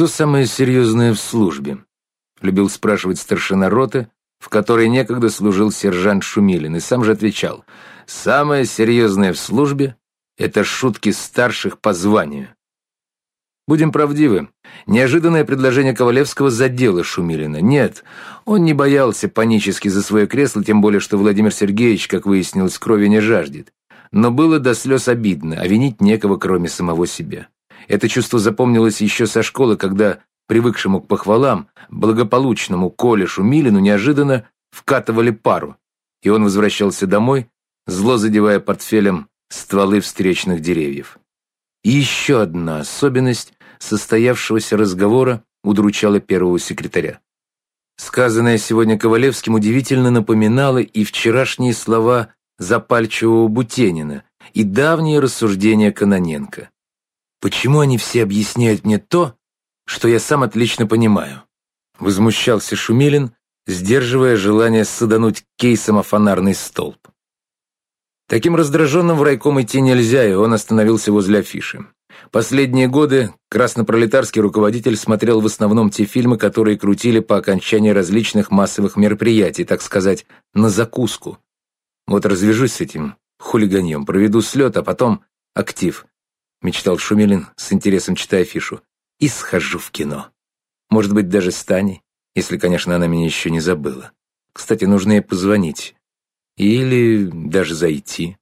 «Что самое серьезное в службе?» — любил спрашивать старшина роты, в которой некогда служил сержант Шумилин, и сам же отвечал, «Самое серьезное в службе — это шутки старших по званию». Будем правдивы, неожиданное предложение Ковалевского задело Шумилина. Нет, он не боялся панически за свое кресло, тем более, что Владимир Сергеевич, как выяснилось, крови не жаждет. Но было до слез обидно, а винить некого, кроме самого себя. Это чувство запомнилось еще со школы, когда привыкшему к похвалам, благополучному Коле Шумилину неожиданно вкатывали пару, и он возвращался домой, зло задевая портфелем стволы встречных деревьев. И еще одна особенность состоявшегося разговора удручала первого секретаря. Сказанное сегодня Ковалевским удивительно напоминало и вчерашние слова запальчивого Бутенина, и давние рассуждения Каноненко. Почему они все объясняют мне то, что я сам отлично понимаю? Возмущался Шумилин, сдерживая желание садануть кейсом о фонарный столб. Таким раздраженным в райком идти нельзя, и он остановился возле афиши. Последние годы краснопролетарский руководитель смотрел в основном те фильмы, которые крутили по окончании различных массовых мероприятий, так сказать, на закуску. Вот развяжусь с этим хулиганьем, проведу слет, а потом актив. — мечтал Шумилин, с интересом читая афишу. «И схожу в кино. Может быть, даже с Таней, если, конечно, она меня еще не забыла. Кстати, нужно ей позвонить. Или даже зайти».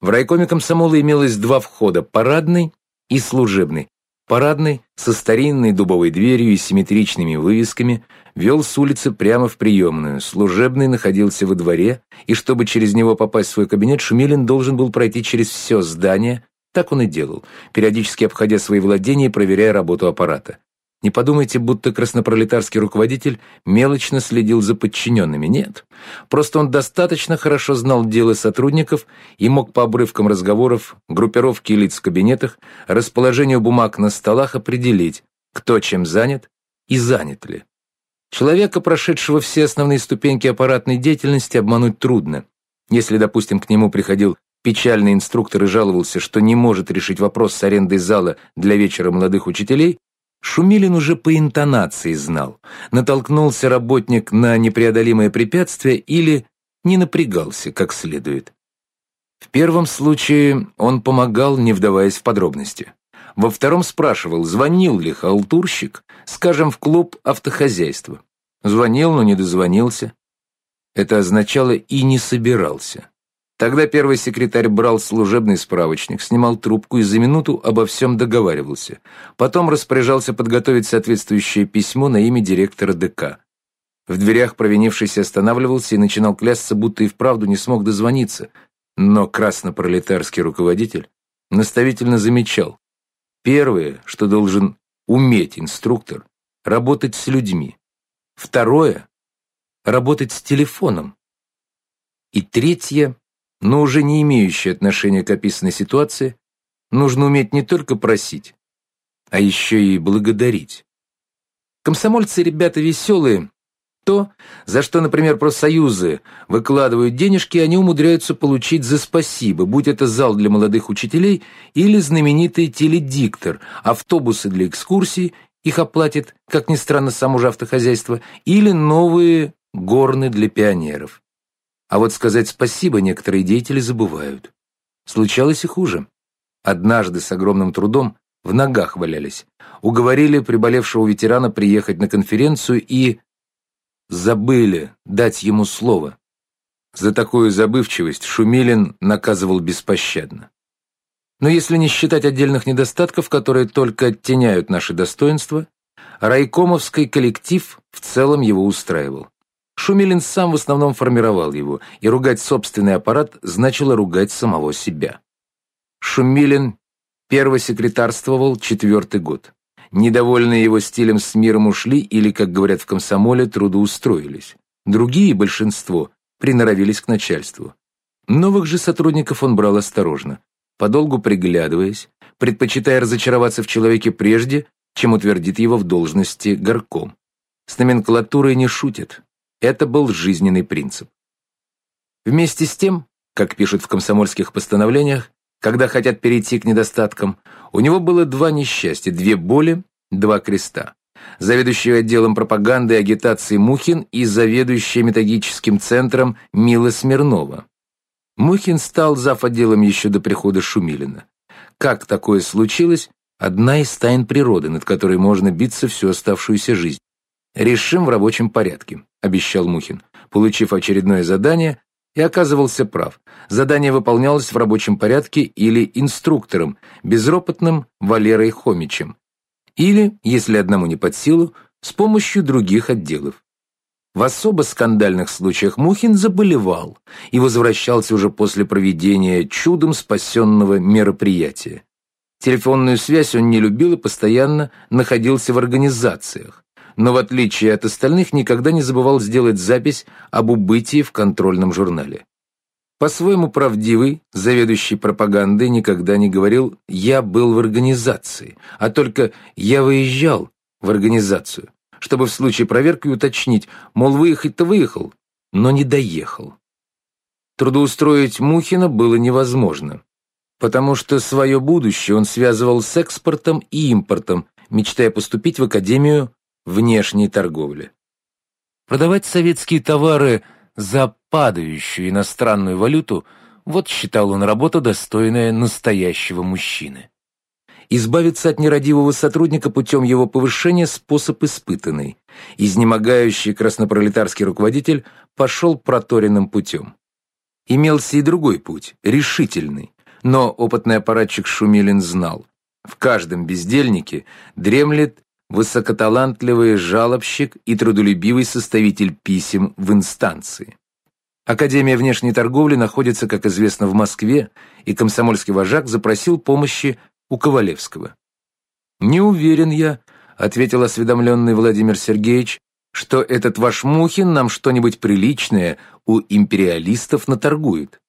В райкоме комсомола имелось два входа — парадный и служебный. Парадный, со старинной дубовой дверью и симметричными вывесками, вел с улицы прямо в приемную. Служебный находился во дворе, и чтобы через него попасть в свой кабинет, Шумилин должен был пройти через все здание, так он и делал, периодически обходя свои владения и проверяя работу аппарата. Не подумайте, будто краснопролетарский руководитель мелочно следил за подчиненными. Нет. Просто он достаточно хорошо знал дело сотрудников и мог по обрывкам разговоров, группировке лиц в кабинетах, расположению бумаг на столах определить, кто чем занят и занят ли. Человека, прошедшего все основные ступеньки аппаратной деятельности, обмануть трудно. Если, допустим, к нему приходил печальный инструктор и жаловался, что не может решить вопрос с арендой зала для вечера молодых учителей, Шумилин уже по интонации знал, натолкнулся работник на непреодолимое препятствие или не напрягался как следует. В первом случае он помогал, не вдаваясь в подробности. Во втором спрашивал, звонил ли халтурщик, скажем, в клуб автохозяйства. Звонил, но не дозвонился. Это означало и не собирался. Тогда первый секретарь брал служебный справочник, снимал трубку и за минуту обо всем договаривался. Потом распоряжался подготовить соответствующее письмо на имя директора ДК. В дверях провинившийся останавливался и начинал клясться, будто и вправду не смог дозвониться. Но краснопролетарский руководитель наставительно замечал. Первое, что должен уметь инструктор, работать с людьми. Второе — работать с телефоном. И третье но уже не имеющие отношения к описанной ситуации, нужно уметь не только просить, а еще и благодарить. Комсомольцы ребята веселые. То, за что, например, профсоюзы выкладывают денежки, они умудряются получить за спасибо, будь это зал для молодых учителей или знаменитый теледиктор, автобусы для экскурсий, их оплатит, как ни странно, само же автохозяйство, или новые горны для пионеров. А вот сказать спасибо некоторые деятели забывают. Случалось и хуже. Однажды с огромным трудом в ногах валялись. Уговорили приболевшего ветерана приехать на конференцию и... Забыли дать ему слово. За такую забывчивость Шумилин наказывал беспощадно. Но если не считать отдельных недостатков, которые только оттеняют наши достоинства, райкомовский коллектив в целом его устраивал. Шумилин сам в основном формировал его, и ругать собственный аппарат значило ругать самого себя. Шумилин первосекретарствовал четвертый год. Недовольные его стилем с миром ушли или, как говорят в комсомоле, трудоустроились. Другие, большинство, приноровились к начальству. Новых же сотрудников он брал осторожно, подолгу приглядываясь, предпочитая разочароваться в человеке прежде, чем утвердит его в должности горком. С номенклатурой не шутят, это был жизненный принцип. Вместе с тем, как пишут в комсомольских постановлениях, когда хотят перейти к недостаткам, у него было два несчастья, две боли два креста. Заведующий отделом пропаганды и агитации Мухин и заведующий методическим центром Мила Смирнова. Мухин стал зав. отделом еще до прихода Шумилина. Как такое случилось, одна из тайн природы, над которой можно биться всю оставшуюся жизнь. «Решим в рабочем порядке», — обещал Мухин, получив очередное задание, и оказывался прав. Задание выполнялось в рабочем порядке или инструктором, безропотным Валерой Хомичем. Или, если одному не под силу, с помощью других отделов. В особо скандальных случаях Мухин заболевал и возвращался уже после проведения чудом спасенного мероприятия. Телефонную связь он не любил и постоянно находился в организациях но в отличие от остальных никогда не забывал сделать запись об убытии в контрольном журнале. По-своему правдивый, заведующий пропагандой никогда не говорил «я был в организации», а только «я выезжал в организацию», чтобы в случае проверки уточнить, мол, выехать-то выехал, но не доехал. Трудоустроить Мухина было невозможно, потому что свое будущее он связывал с экспортом и импортом, мечтая поступить в Академию внешней торговли. Продавать советские товары за падающую иностранную валюту – вот считал он работа, достойная настоящего мужчины. Избавиться от нерадивого сотрудника путем его повышения – способ испытанный. Изнемогающий краснопролетарский руководитель пошел проторенным путем. Имелся и другой путь, решительный, но опытный аппаратчик Шумилин знал. В каждом бездельнике дремлет высокоталантливый жалобщик и трудолюбивый составитель писем в инстанции. Академия внешней торговли находится, как известно, в Москве, и комсомольский вожак запросил помощи у Ковалевского. «Не уверен я», — ответил осведомленный Владимир Сергеевич, «что этот ваш Мухин нам что-нибудь приличное у империалистов наторгует.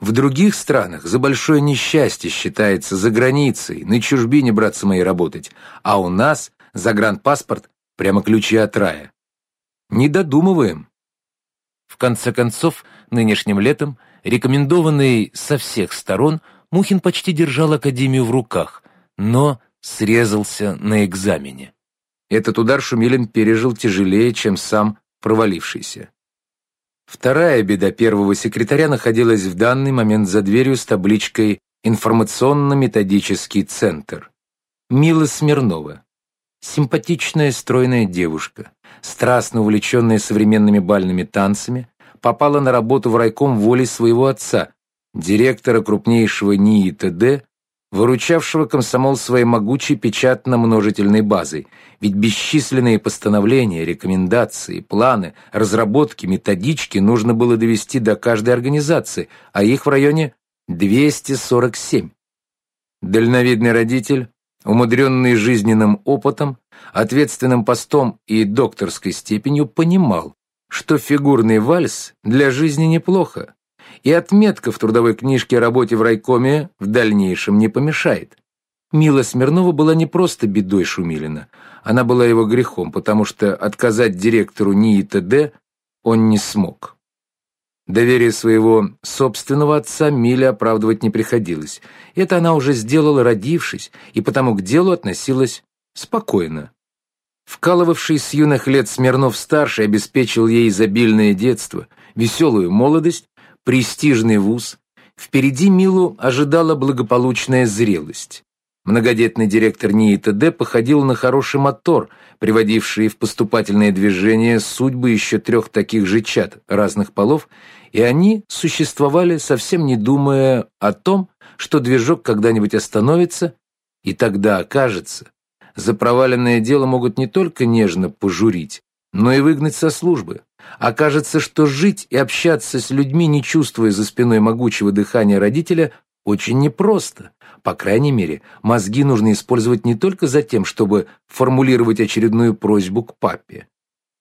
В других странах за большое несчастье считается за границей, на чужбине, братцы мои, работать, а у нас загранпаспорт, прямо ключи от рая. Не додумываем. В конце концов, нынешним летом, рекомендованный со всех сторон, Мухин почти держал Академию в руках, но срезался на экзамене. Этот удар Шумилин пережил тяжелее, чем сам провалившийся. Вторая беда первого секретаря находилась в данный момент за дверью с табличкой «Информационно-методический центр». Мила Смирнова. Симпатичная стройная девушка, страстно увлеченная современными бальными танцами, попала на работу в райком волей своего отца, директора крупнейшего НИИ ТД, выручавшего комсомол своей могучей печатно-множительной базой, ведь бесчисленные постановления, рекомендации, планы, разработки, методички нужно было довести до каждой организации, а их в районе 247. Дальновидный родитель умудренный жизненным опытом, ответственным постом и докторской степенью, понимал, что фигурный вальс для жизни неплохо, и отметка в трудовой книжке о работе в райкоме в дальнейшем не помешает. Мила Смирнова была не просто бедой Шумилина, она была его грехом, потому что отказать директору НИИ ТД он не смог. Доверие своего собственного отца Миле оправдывать не приходилось. Это она уже сделала, родившись, и потому к делу относилась спокойно. Вкалывавший с юных лет Смирнов-старший обеспечил ей изобильное детство, веселую молодость, престижный вуз. Впереди Милу ожидала благополучная зрелость. Многодетный директор НИИ-ТД походил на хороший мотор, приводивший в поступательное движение судьбы еще трех таких же чад разных полов и они существовали, совсем не думая о том, что движок когда-нибудь остановится, и тогда окажется, за проваленное дело могут не только нежно пожурить, но и выгнать со службы. Окажется, что жить и общаться с людьми, не чувствуя за спиной могучего дыхания родителя, очень непросто. По крайней мере, мозги нужно использовать не только за тем, чтобы формулировать очередную просьбу к папе.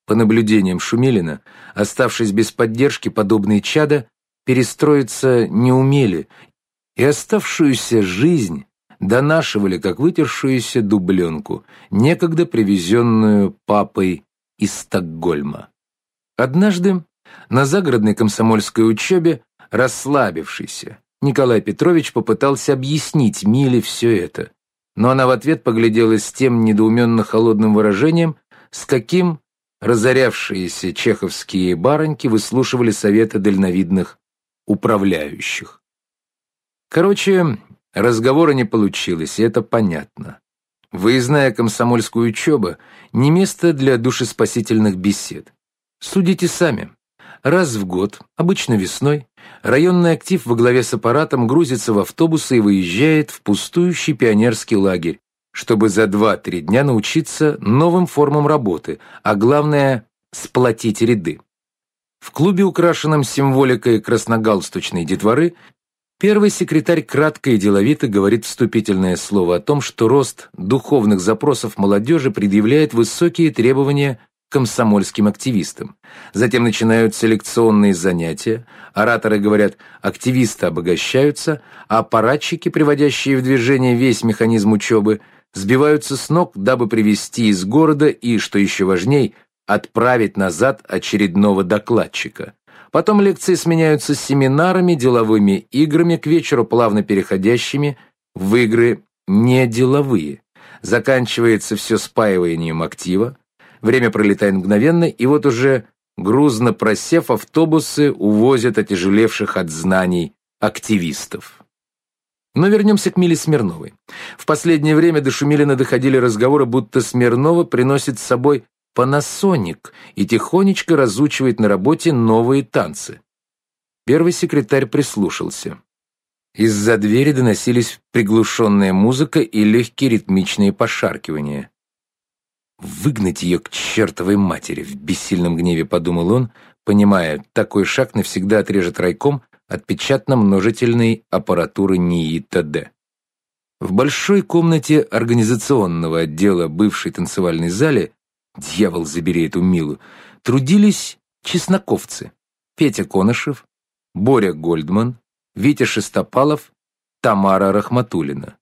По наблюдениям Шумилина, оставшись без поддержки, подобные чада перестроиться не умели, и оставшуюся жизнь донашивали, как вытершуюся дубленку, некогда привезенную папой из Стокгольма. Однажды на загородной комсомольской учебе, расслабившийся, Николай Петрович попытался объяснить Миле все это, но она в ответ поглядела с тем недоуменно-холодным выражением, с каким разорявшиеся чеховские бароньки выслушивали советы дальновидных управляющих. Короче, разговора не получилось, и это понятно. Выездная комсомольская учеба — не место для душеспасительных бесед. Судите сами. Раз в год, обычно весной, районный актив во главе с аппаратом грузится в автобусы и выезжает в пустующий пионерский лагерь, чтобы за 2-3 дня научиться новым формам работы, а главное — сплотить ряды. В клубе, украшенном символикой красногалстучной детворы, первый секретарь кратко и деловито говорит вступительное слово о том, что рост духовных запросов молодежи предъявляет высокие требования комсомольским активистам. Затем начинаются лекционные занятия, ораторы говорят «активисты обогащаются», а аппаратчики, приводящие в движение весь механизм учебы, сбиваются с ног, дабы привести из города и, что еще важней, отправить назад очередного докладчика. Потом лекции сменяются семинарами, деловыми играми, к вечеру плавно переходящими в игры неделовые. Заканчивается все спаиванием актива, Время пролетает мгновенно, и вот уже, грузно просев, автобусы увозят отяжелевших от знаний активистов. Но вернемся к Миле Смирновой. В последнее время до Шумилина доходили разговоры, будто Смирнова приносит с собой панасоник и тихонечко разучивает на работе новые танцы. Первый секретарь прислушался. Из-за двери доносились приглушенная музыка и легкие ритмичные пошаркивания. Выгнать ее к чертовой матери, в бессильном гневе подумал он, понимая, такой шаг навсегда отрежет райком от печатно-множительной аппаратуры НИИ ТД. В большой комнате организационного отдела бывшей танцевальной зале, дьявол забери эту Милу, трудились чесноковцы Петя Конышев, Боря Гольдман, Витя Шестопалов, Тамара Рахматулина.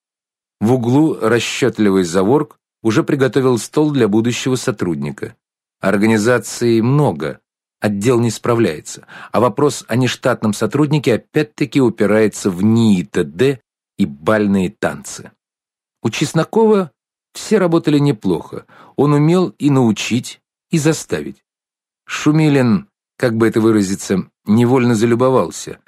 В углу расчетливый заворк уже приготовил стол для будущего сотрудника. Организаций много, отдел не справляется, а вопрос о нештатном сотруднике опять-таки упирается в НИИ-ТД и бальные танцы. У Чеснокова все работали неплохо, он умел и научить, и заставить. Шумилин, как бы это выразиться, невольно залюбовался.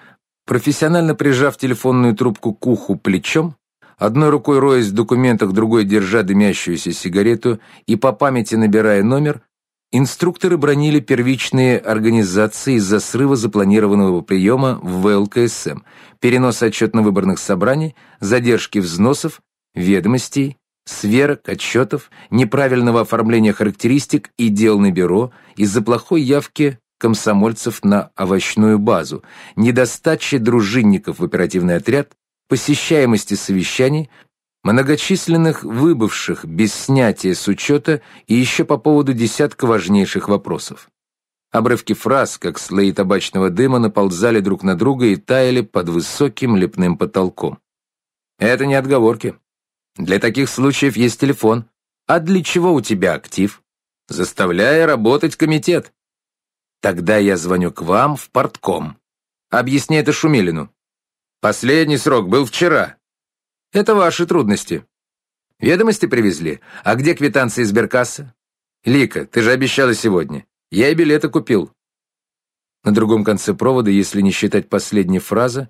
Профессионально прижав телефонную трубку к уху плечом, одной рукой роясь в документах, другой держа дымящуюся сигарету и по памяти набирая номер, инструкторы бронили первичные организации из-за срыва запланированного приема в ВЛКСМ, переноса отчетно-выборных собраний, задержки взносов, ведомостей, сверок, отчетов, неправильного оформления характеристик и дел на бюро из-за плохой явки комсомольцев на овощную базу, недостачи дружинников в оперативный отряд, посещаемости совещаний, многочисленных выбывших без снятия с учета и еще по поводу десятка важнейших вопросов. Обрывки фраз, как слои табачного дыма, наползали друг на друга и таяли под высоким лепным потолком. Это не отговорки. Для таких случаев есть телефон. А для чего у тебя актив? Заставляя работать комитет. Тогда я звоню к вам в портком. Объясни это Шумилину. Последний срок был вчера. Это ваши трудности. Ведомости привезли. А где квитанции из Беркасса? Лика, ты же обещала сегодня. Я и билеты купил. На другом конце провода, если не считать последней фразы,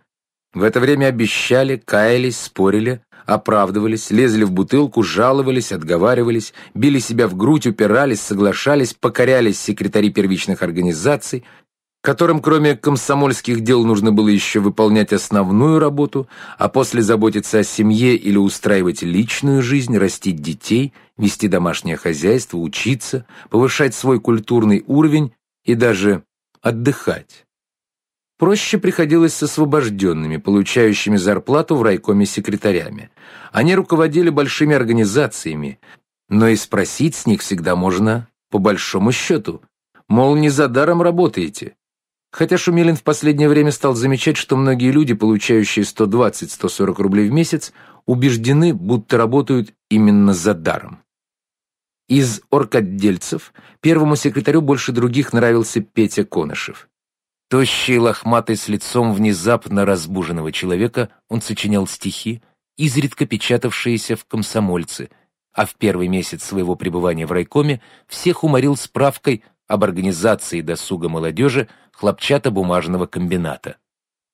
в это время обещали, каялись, спорили, оправдывались, лезли в бутылку, жаловались, отговаривались, били себя в грудь, упирались, соглашались, покорялись секретари первичных организаций, которым кроме комсомольских дел нужно было еще выполнять основную работу, а после заботиться о семье или устраивать личную жизнь, растить детей, вести домашнее хозяйство, учиться, повышать свой культурный уровень и даже отдыхать. Проще приходилось с освобожденными, получающими зарплату в райкоме секретарями. Они руководили большими организациями, но и спросить с них всегда можно по большому счету. Мол, не за даром работаете. Хотя Шумилин в последнее время стал замечать, что многие люди, получающие 120-140 рублей в месяц, убеждены, будто работают именно за даром. Из оркотдельцев первому секретарю больше других нравился Петя Конышев. Тощий, лохматый, с лицом внезапно разбуженного человека, он сочинял стихи, изредка печатавшиеся в «Комсомольце», а в первый месяц своего пребывания в райкоме всех уморил справкой об организации досуга молодежи хлопчатобумажного комбината.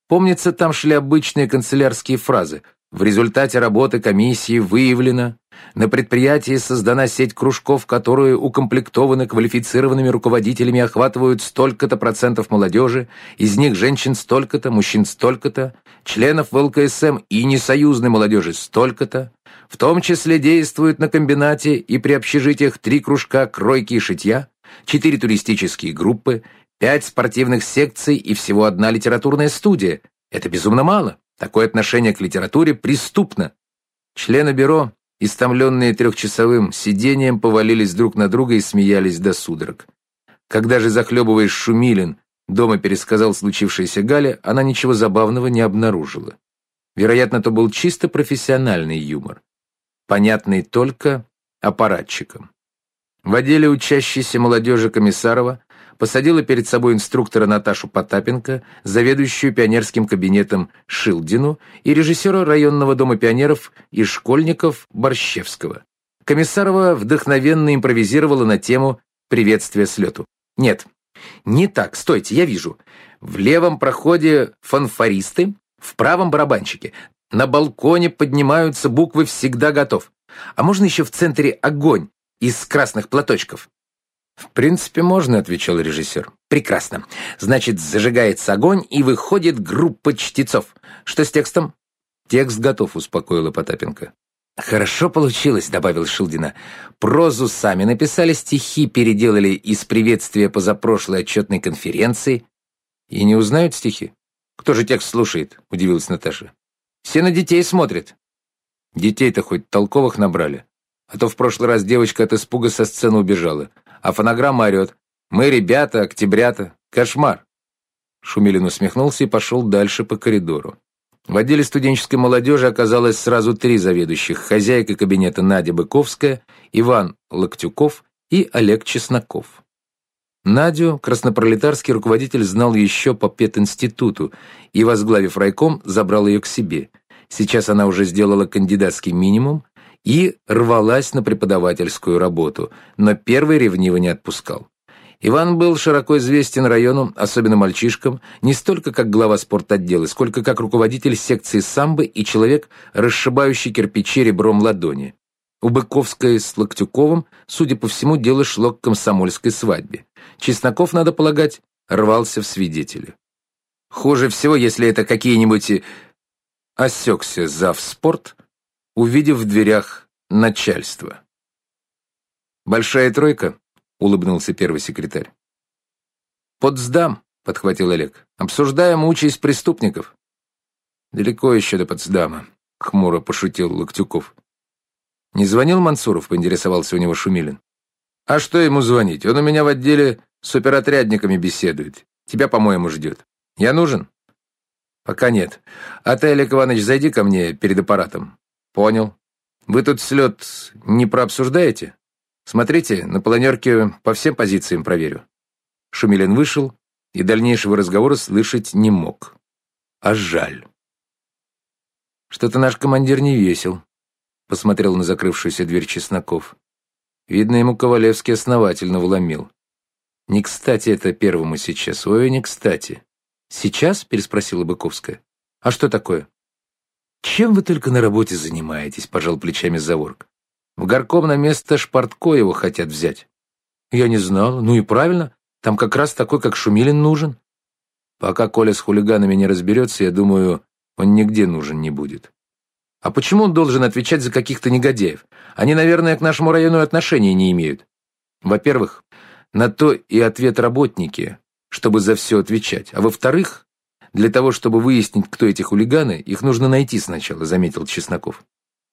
Помнится, там шли обычные канцелярские фразы. В результате работы комиссии выявлено, на предприятии создана сеть кружков, которые укомплектованы квалифицированными руководителями, охватывают столько-то процентов молодежи, из них женщин столько-то, мужчин столько-то, членов ВЛКСМ и несоюзной молодежи столько-то. В том числе действуют на комбинате и при общежитиях три кружка кройки и шитья, четыре туристические группы, пять спортивных секций и всего одна литературная студия. Это безумно мало. Такое отношение к литературе преступно. Члены бюро, истомленные трехчасовым сидением, повалились друг на друга и смеялись до судорог. Когда же, захлебываясь Шумилин, дома пересказал случившееся Гале, она ничего забавного не обнаружила. Вероятно, то был чисто профессиональный юмор, понятный только аппаратчикам. В отделе учащейся молодежи Комиссарова посадила перед собой инструктора Наташу Потапенко, заведующую пионерским кабинетом Шилдину и режиссера районного дома пионеров и школьников Борщевского. Комиссарова вдохновенно импровизировала на тему приветствия слету. Нет, не так, стойте, я вижу. В левом проходе фанфаристы, в правом барабанщики. На балконе поднимаются буквы «Всегда готов». А можно еще в центре огонь из красных платочков? «В принципе, можно», — отвечал режиссер. «Прекрасно. Значит, зажигается огонь, и выходит группа чтецов. Что с текстом?» «Текст готов», — успокоила Потапенко. «Хорошо получилось», — добавил Шилдина. «Прозу сами написали, стихи переделали из приветствия позапрошлой отчетной конференции. И не узнают стихи? Кто же текст слушает?» — удивилась Наташа. «Все на детей смотрят». «Детей-то хоть толковых набрали. А то в прошлый раз девочка от испуга со сцены убежала а фонограмма орет. «Мы, ребята, октябрята. Кошмар!» Шумилин усмехнулся и пошел дальше по коридору. В отделе студенческой молодежи оказалось сразу три заведующих. Хозяйка кабинета Надя Быковская, Иван Локтюков и Олег Чесноков. Надю краснопролетарский руководитель знал еще по пединституту и, возглавив райком, забрал ее к себе. Сейчас она уже сделала кандидатский минимум, и рвалась на преподавательскую работу, но первый ревниво не отпускал. Иван был широко известен району, особенно мальчишкам, не столько как глава спортотдела, сколько как руководитель секции самбо и человек, расшибающий кирпичи ребром ладони. У Быковской с Локтюковым, судя по всему, дело шло к комсомольской свадьбе. Чесноков, надо полагать, рвался в свидетели. Хуже всего, если это какие-нибудь... Осекся зав спорт, увидев в дверях начальство. «Большая тройка?» — улыбнулся первый секретарь. «Потсдам», — подхватил Олег. «Обсуждаем участь преступников». «Далеко еще до Потсдама», — хмуро пошутил Локтюков. «Не звонил Мансуров?» — поинтересовался у него Шумилин. «А что ему звонить? Он у меня в отделе с оперотрядниками беседует. Тебя, по-моему, ждет. Я нужен?» «Пока нет. А ты, Олег Иванович, зайди ко мне перед аппаратом. «Понял. Вы тут слет не прообсуждаете? Смотрите, на планерке по всем позициям проверю». Шумилин вышел и дальнейшего разговора слышать не мог. А жаль. «Что-то наш командир не весел», — посмотрел на закрывшуюся дверь Чесноков. Видно, ему Ковалевский основательно вломил. «Не кстати это первому сейчас, ой, не кстати». «Сейчас?» — переспросила Быковская. «А что такое?» «Чем вы только на работе занимаетесь?» — пожал плечами Заворк. «В горком на место Шпартко его хотят взять». «Я не знал. Ну и правильно. Там как раз такой, как Шумилин, нужен». «Пока Коля с хулиганами не разберется, я думаю, он нигде нужен не будет». «А почему он должен отвечать за каких-то негодяев? Они, наверное, к нашему району отношения не имеют». «Во-первых, на то и ответ работники, чтобы за все отвечать. А во-вторых, для того, чтобы выяснить, кто эти хулиганы, их нужно найти сначала», — заметил Чесноков.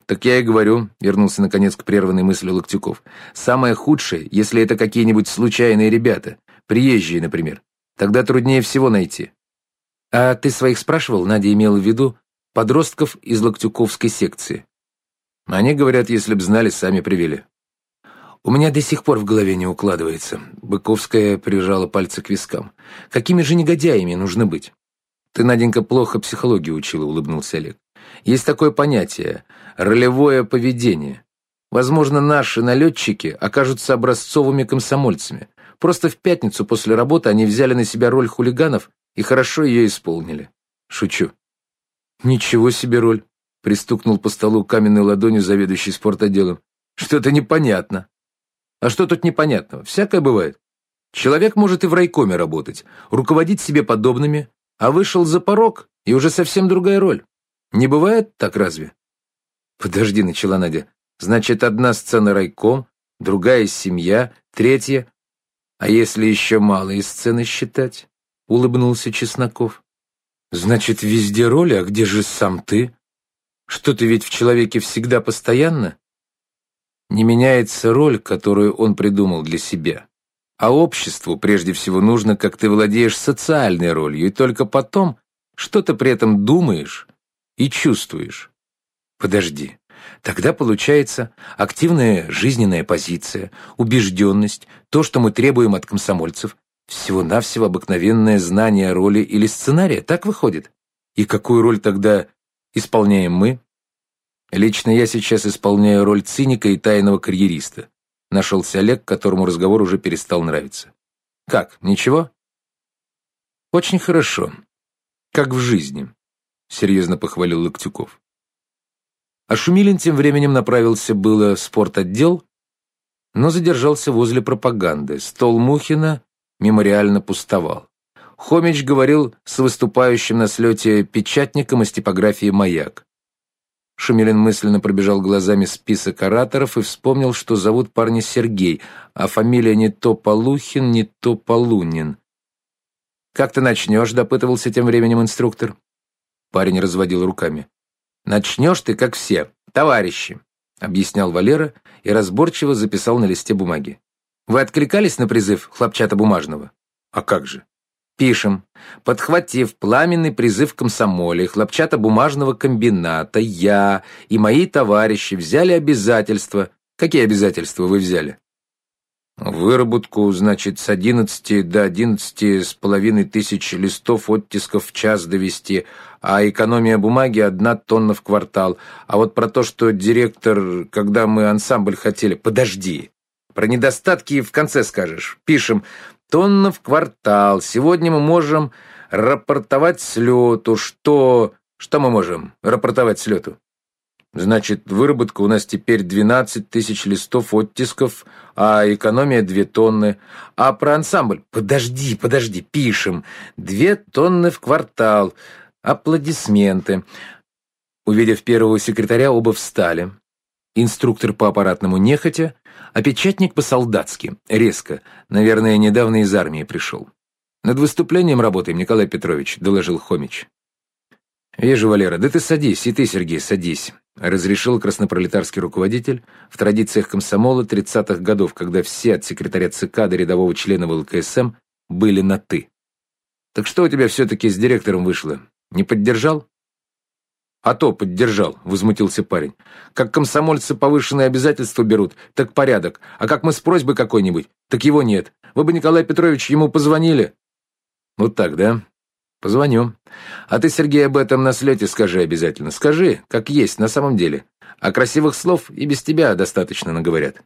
«Так я и говорю», — вернулся наконец к прерванной мысли Локтюков. «Самое худшее, если это какие-нибудь случайные ребята, приезжие, например. Тогда труднее всего найти». «А ты своих спрашивал?» — Надя имела в виду подростков из Локтюковской секции. «Они, говорят, если б знали, сами привели». «У меня до сих пор в голове не укладывается». Быковская прижала пальцы к вискам. «Какими же негодяями нужно быть?» «Ты, Наденька, плохо психологию учила», — улыбнулся Олег. Есть такое понятие – ролевое поведение. Возможно, наши налетчики окажутся образцовыми комсомольцами. Просто в пятницу после работы они взяли на себя роль хулиганов и хорошо ее исполнили. Шучу. Ничего себе роль, пристукнул по столу каменной ладонью заведующий спортотделом. Что-то непонятно. А что тут непонятного? Всякое бывает. Человек может и в райкоме работать, руководить себе подобными, а вышел за порог, и уже совсем другая роль. Не бывает так разве? Подожди, начала Надя. Значит, одна сцена райком, другая семья, третья. А если еще малые сцены считать? Улыбнулся Чесноков. Значит, везде роли, а где же сам ты? Что ты ведь в человеке всегда постоянно? Не меняется роль, которую он придумал для себя. А обществу прежде всего нужно, как ты владеешь социальной ролью, и только потом, что ты при этом думаешь и чувствуешь. Подожди. Тогда получается активная жизненная позиция, убежденность, то, что мы требуем от комсомольцев, всего-навсего обыкновенное знание роли или сценария, так выходит? И какую роль тогда исполняем мы? Лично я сейчас исполняю роль циника и тайного карьериста. Нашелся Олег, которому разговор уже перестал нравиться. Как, ничего? Очень хорошо. Как в жизни, серьезно похвалил Локтюков. А Шумилин тем временем направился было в спортотдел, но задержался возле пропаганды. Стол Мухина мемориально пустовал. Хомич говорил с выступающим на слете печатником из типографии «Маяк». Шумилин мысленно пробежал глазами список ораторов и вспомнил, что зовут парня Сергей, а фамилия не то Полухин, не то Полунин. «Как ты начнешь?» — допытывался тем временем инструктор. Парень разводил руками. «Начнешь ты, как все, товарищи», — объяснял Валера и разборчиво записал на листе бумаги. «Вы откликались на призыв хлопчатобумажного?» «А как же?» Пишем. Подхватив пламенный призыв комсомоля и хлопчатобумажного комбината, я и мои товарищи взяли обязательства. Какие обязательства вы взяли? Выработку, значит, с 11 до 11 с половиной тысяч листов оттисков в час довести, а экономия бумаги одна тонна в квартал. А вот про то, что директор, когда мы ансамбль хотели... Подожди. Про недостатки в конце скажешь. Пишем. Тонна в квартал. Сегодня мы можем рапортовать слету. Что... Что мы можем рапортовать слету? Значит, выработка у нас теперь 12 тысяч листов оттисков, а экономия 2 тонны. А про ансамбль? Подожди, подожди, пишем. 2 тонны в квартал. Аплодисменты. Увидев первого секретаря, оба встали. Инструктор по аппаратному нехотя, а печатник по-солдатски, резко. Наверное, недавно из армии пришел. «Над выступлением работаем, Николай Петрович», — доложил Хомич. «Вижу, Валера, да ты садись, и ты, Сергей, садись», — разрешил краснопролетарский руководитель в традициях комсомола 30-х годов, когда все от секретаря ЦК до рядового члена ВЛКСМ были на «ты». «Так что у тебя все-таки с директором вышло? Не поддержал?» «А то поддержал», — возмутился парень. «Как комсомольцы повышенные обязательства берут, так порядок. А как мы с просьбой какой-нибудь, так его нет. Вы бы, Николай Петрович, ему позвонили?» «Вот так, да?» «Позвоню. А ты, Сергей, об этом на слете скажи обязательно. Скажи, как есть на самом деле. А красивых слов и без тебя достаточно наговорят».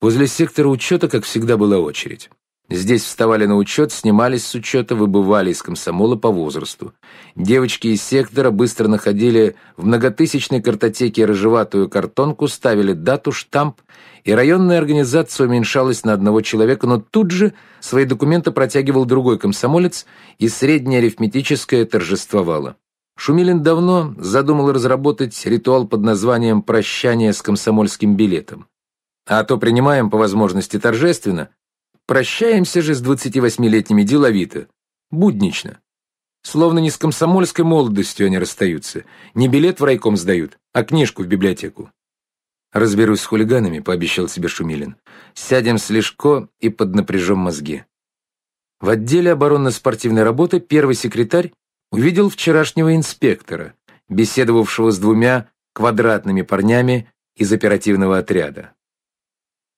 Возле сектора учета, как всегда, была очередь. Здесь вставали на учет, снимались с учета, выбывали из комсомола по возрасту. Девочки из сектора быстро находили в многотысячной картотеке рыжеватую картонку, ставили дату, штамп, и районная организация уменьшалась на одного человека, но тут же свои документы протягивал другой комсомолец, и среднее арифметическое торжествовало. Шумилин давно задумал разработать ритуал под названием «Прощание с комсомольским билетом». А то принимаем по возможности торжественно, Прощаемся же с 28-летними деловито, буднично. Словно не с комсомольской молодостью они расстаются, не билет в райком сдают, а книжку в библиотеку. «Разберусь с хулиганами», — пообещал себе Шумилин. «Сядем с и поднапряжем мозги». В отделе оборонно-спортивной работы первый секретарь увидел вчерашнего инспектора, беседовавшего с двумя квадратными парнями из оперативного отряда.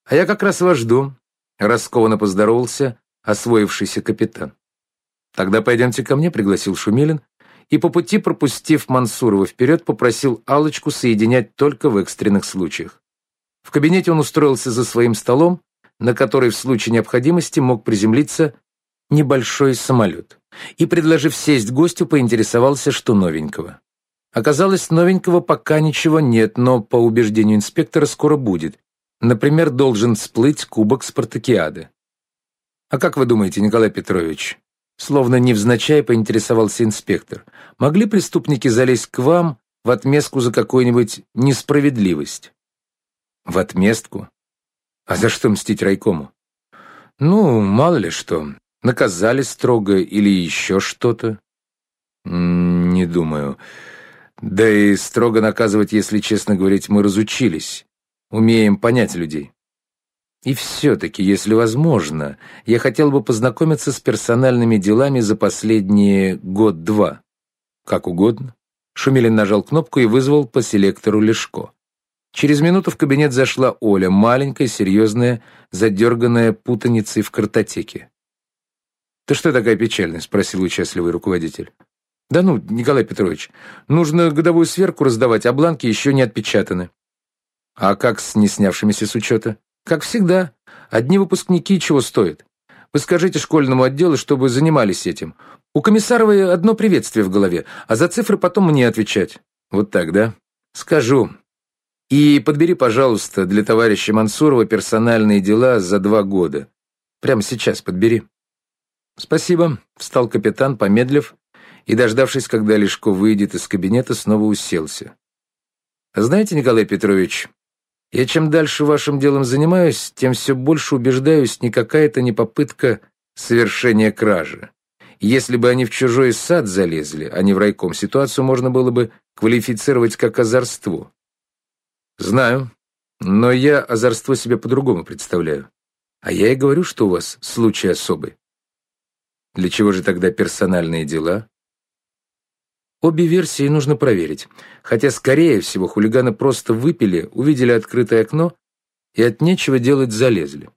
«А я как раз вас жду», Раскованно поздоровался освоившийся капитан. «Тогда пойдемте ко мне», — пригласил Шумилин, и по пути, пропустив Мансурова вперед, попросил алочку соединять только в экстренных случаях. В кабинете он устроился за своим столом, на который в случае необходимости мог приземлиться небольшой самолет, и, предложив сесть гостю, поинтересовался, что новенького. Оказалось, новенького пока ничего нет, но, по убеждению инспектора, скоро будет. Например, должен всплыть кубок спартакиады. «А как вы думаете, Николай Петрович?» Словно невзначай поинтересовался инспектор. «Могли преступники залезть к вам в отместку за какую-нибудь несправедливость?» «В отместку? А за что мстить райкому?» «Ну, мало ли что. Наказали строго или еще что-то?» «Не думаю. Да и строго наказывать, если честно говорить, мы разучились. Умеем понять людей. И все-таки, если возможно, я хотел бы познакомиться с персональными делами за последние год-два. Как угодно. Шумилин нажал кнопку и вызвал по селектору Лешко. Через минуту в кабинет зашла Оля, маленькая, серьезная, задерганная путаницей в картотеке. «Ты что такая печальная?» — спросил участливый руководитель. «Да ну, Николай Петрович, нужно годовую сверку раздавать, а бланки еще не отпечатаны». «А как с неснявшимися с учета?» «Как всегда. Одни выпускники чего стоят. Вы скажите школьному отделу, чтобы занимались этим. У Комиссаровой одно приветствие в голове, а за цифры потом мне отвечать». «Вот так, да?» «Скажу. И подбери, пожалуйста, для товарища Мансурова персональные дела за два года. Прямо сейчас подбери». «Спасибо», — встал капитан, помедлив, и, дождавшись, когда Лешко выйдет из кабинета, снова уселся. «Знаете, Николай Петрович, я чем дальше вашим делом занимаюсь, тем все больше убеждаюсь, никакая это не попытка совершения кражи. Если бы они в чужой сад залезли, а не в райком, ситуацию можно было бы квалифицировать как озорство. Знаю, но я озорство себе по-другому представляю. А я и говорю, что у вас случай особый. Для чего же тогда персональные дела? Обе версии нужно проверить, хотя, скорее всего, хулиганы просто выпили, увидели открытое окно и от нечего делать залезли.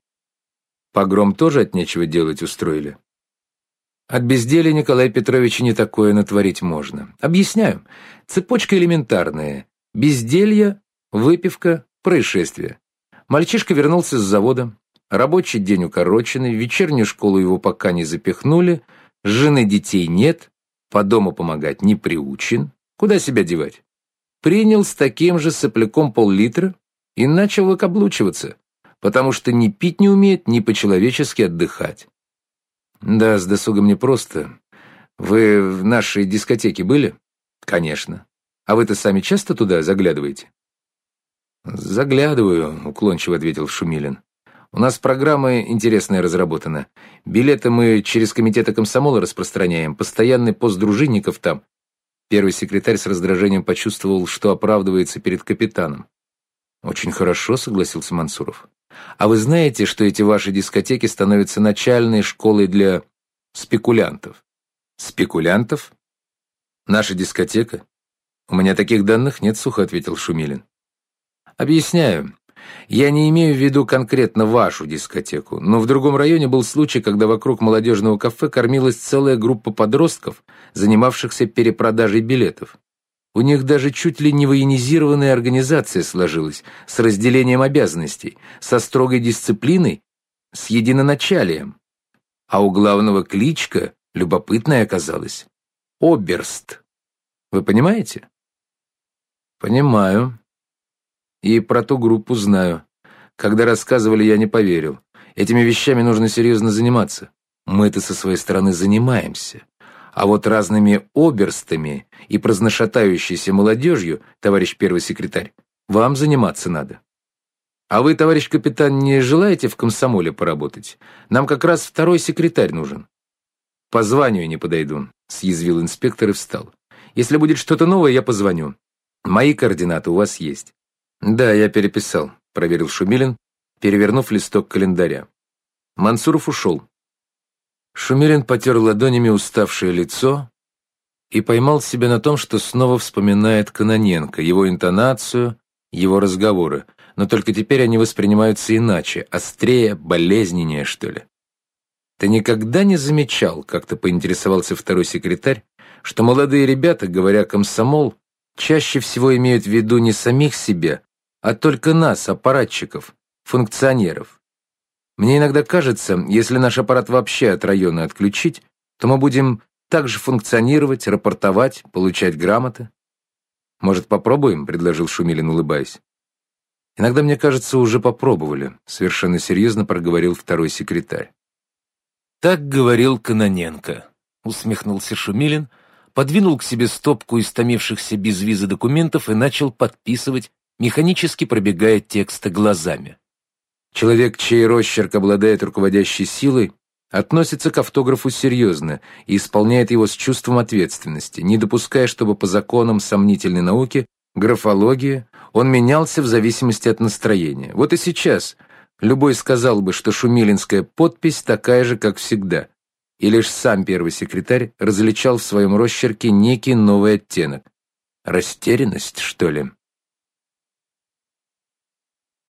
Погром тоже от нечего делать устроили. От безделия Николая Петровича не такое натворить можно. Объясняю. Цепочка элементарная. Безделье, выпивка, происшествие. Мальчишка вернулся с завода. Рабочий день укороченный, вечернюю школу его пока не запихнули, жены детей нет, по дому помогать не приучен. Куда себя девать? Принял с таким же сопляком пол-литра и начал выкаблучиваться, потому что ни пить не умеет, ни по-человечески отдыхать. Да, с досугом непросто. Вы в нашей дискотеке были? Конечно. А вы-то сами часто туда заглядываете? Заглядываю, уклончиво ответил Шумилин. У нас программа интересная разработана. Билеты мы через комитеты комсомола распространяем. Постоянный пост дружинников там. Первый секретарь с раздражением почувствовал, что оправдывается перед капитаном. «Очень хорошо», — согласился Мансуров. «А вы знаете, что эти ваши дискотеки становятся начальной школой для спекулянтов?» «Спекулянтов? Наша дискотека?» «У меня таких данных нет», — сухо ответил Шумилин. «Объясняю. Я не имею в виду конкретно вашу дискотеку, но в другом районе был случай, когда вокруг молодежного кафе кормилась целая группа подростков, занимавшихся перепродажей билетов. У них даже чуть ли не военизированная организация сложилась, с разделением обязанностей, со строгой дисциплиной, с единоначалием. А у главного кличка любопытная оказалась. Оберст. Вы понимаете? Понимаю. И про ту группу знаю. Когда рассказывали, я не поверил. Этими вещами нужно серьезно заниматься. Мы-то со своей стороны занимаемся. А вот разными оберстами и прознашатающейся молодежью, товарищ первый секретарь, вам заниматься надо. А вы, товарищ капитан, не желаете в комсомоле поработать? Нам как раз второй секретарь нужен. По званию не подойду, съязвил инспектор и встал. Если будет что-то новое, я позвоню. Мои координаты у вас есть. «Да, я переписал», — проверил Шумилин, перевернув листок календаря. Мансуров ушел. Шумилин потер ладонями уставшее лицо и поймал себя на том, что снова вспоминает Каноненко, его интонацию, его разговоры, но только теперь они воспринимаются иначе, острее, болезненнее, что ли. «Ты никогда не замечал, как-то поинтересовался второй секретарь, что молодые ребята, говоря «комсомол», чаще всего имеют в виду не самих себя, а только нас, аппаратчиков, функционеров. Мне иногда кажется, если наш аппарат вообще от района отключить, то мы будем также функционировать, рапортовать, получать грамоты. «Может, попробуем?» — предложил Шумилин, улыбаясь. «Иногда, мне кажется, уже попробовали», — совершенно серьезно проговорил второй секретарь. «Так говорил Каноненко», — усмехнулся Шумилин, подвинул к себе стопку истомившихся без визы документов и начал подписывать, механически пробегая тексты глазами. Человек, чей росчерк обладает руководящей силой, относится к автографу серьезно и исполняет его с чувством ответственности, не допуская, чтобы по законам сомнительной науки, графологии, он менялся в зависимости от настроения. Вот и сейчас любой сказал бы, что шумилинская подпись такая же, как всегда, и лишь сам первый секретарь различал в своем росчерке некий новый оттенок. Растерянность, что ли?